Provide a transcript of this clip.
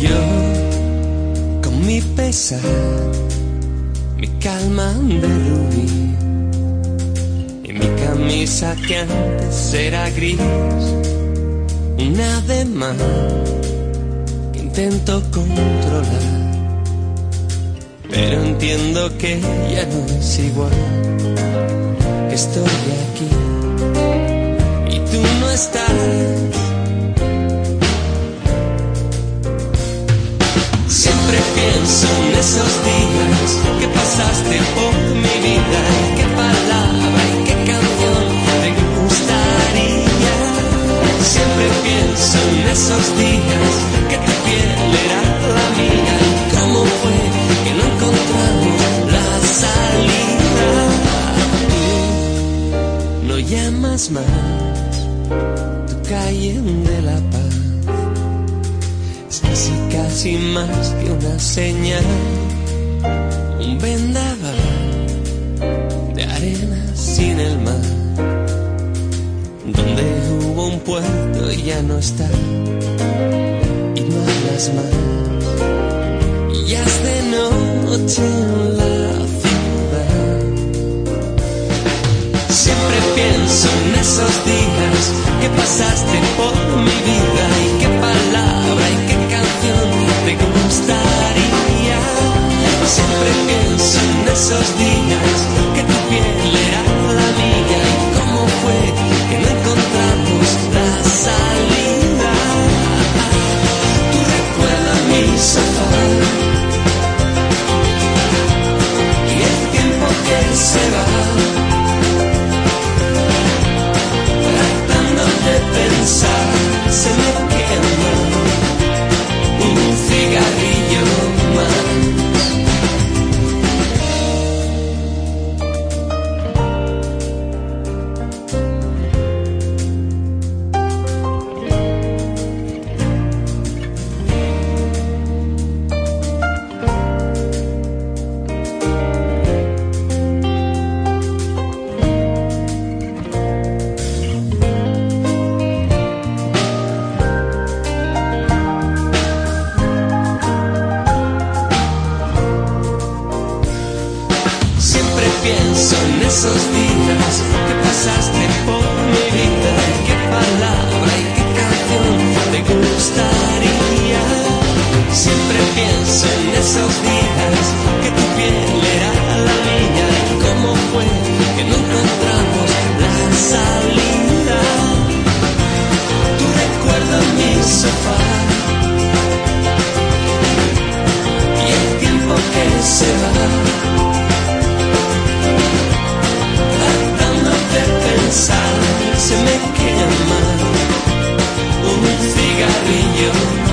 Yo, con mi pesar, mi calma de rubí y mi camisa que antes era gris, una de más que intento controlar. Pero entiendo que ya no es igual, que estoy aquí y tú no estás. Siempre pienso en esos días que pasaste por mi vida qué palabra y qué canción te gustaría. Siempre pienso en esos días que tu piel era la mía y cómo fue que no encontramos la salida. Tú no llamas más tu calle de la paz. Casi más que una señal, un vendaval de arena sin el mar, donde hubo un puerto y ya no está, y no hablas más, y ya es de noche en la ciudad. Siempre pienso en esos días que pasaste por mi vida Pienso en esos días que tu piel era la mía y cómo fue que no encontramos la salida. Tú recuerdas mi sofá Siempre pienso en esos días que pasaste por se me quema un cigarrillo